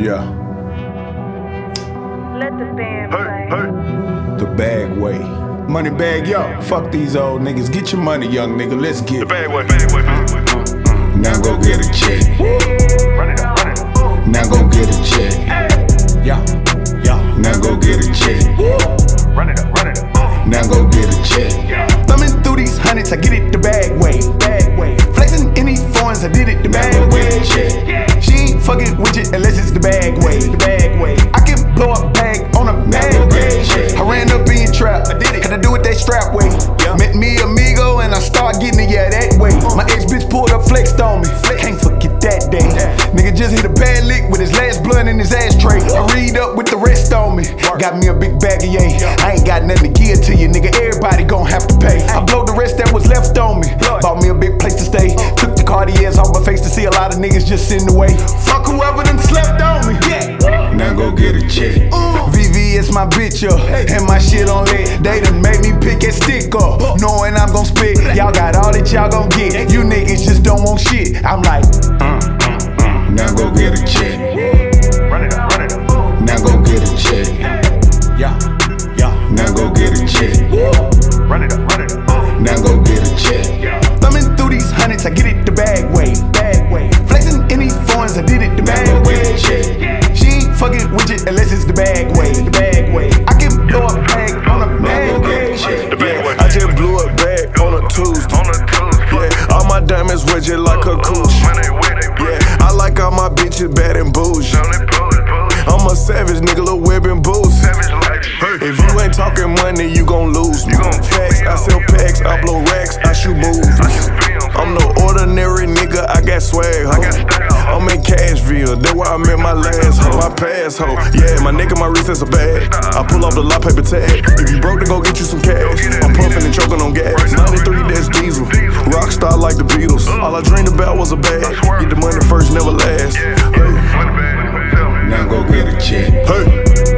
Yeah, Let the band play. the bag way. Money bag, yo. Fuck these old niggas. Get your money, young nigga. Let's get it. Bad way, bad way, bad way. Now go get a check. Run it up, run it up. Now go get a check. Yeah, yeah. Now go get a check. Run it up, run it up. Now go get a check. Thumbing through these hundreds, I get it the bag way. Bag way. Flexing in these foreigns, I did it The bag way. I can blow a bag on a bag way. I ran up in trap, I did it. Had to do it that strap way. Met me amigo and I start getting it, yeah, that way. Uh. My ex bitch pulled up, flexed on me. Can't forget that day. Nigga just hit a bad lick with his last blunt in his ashtray. I read up with the rest on me. Got me a big bag of yay. I ain't got nothing to give to you, nigga. Everybody gon' have to pay. I blow the rest that was left on me. Bought me a big place to stay. Uh. Took the Cartiers off my face to see a lot of niggas just in the way. Fuck whoever get a check. Uh. VV is my bitch up, and my shit on lit. They done made me pick that stick up, uh. knowing I'm gon' spit. Y'all got all that y'all gon' get. You niggas just don't want shit. I'm like, uh, now go get a check. Run it up, run it up. Now go get a check. Yeah, yeah. Now go get a check. Run it up, run it up. Now go get a check. Thumbing through these hundreds, I get it the bag way. Bag bag way. The bag way. I can blow a bag on a bag way. I just blew a bag on a Tuesday. On the Tuesday. Yeah, all my diamonds just like a cooch. Man, they wet, they Yeah, I like all my bitches bad and bougie. on they pull it, pull it. I'm a savage nigga, little web and boost. If you ain't talking money, you gon' lose me. Facts, I sell packs, I blow racks, I shoot movies. I'm no ordinary nigga, I got swag, got. I'm in Cashville, that's where I met my last my past hoe. Yeah, my nigga, my wrist is a bag. I pull off the lot paper tag. If you broke, then go get you some cash. I'm puffing and choking on gas. 93, that's diesel. Rockstar like the Beatles. All I dreamed about was a bag. Get the money first, never last. Hey, Money bag, tell me. Now go get a check. hey.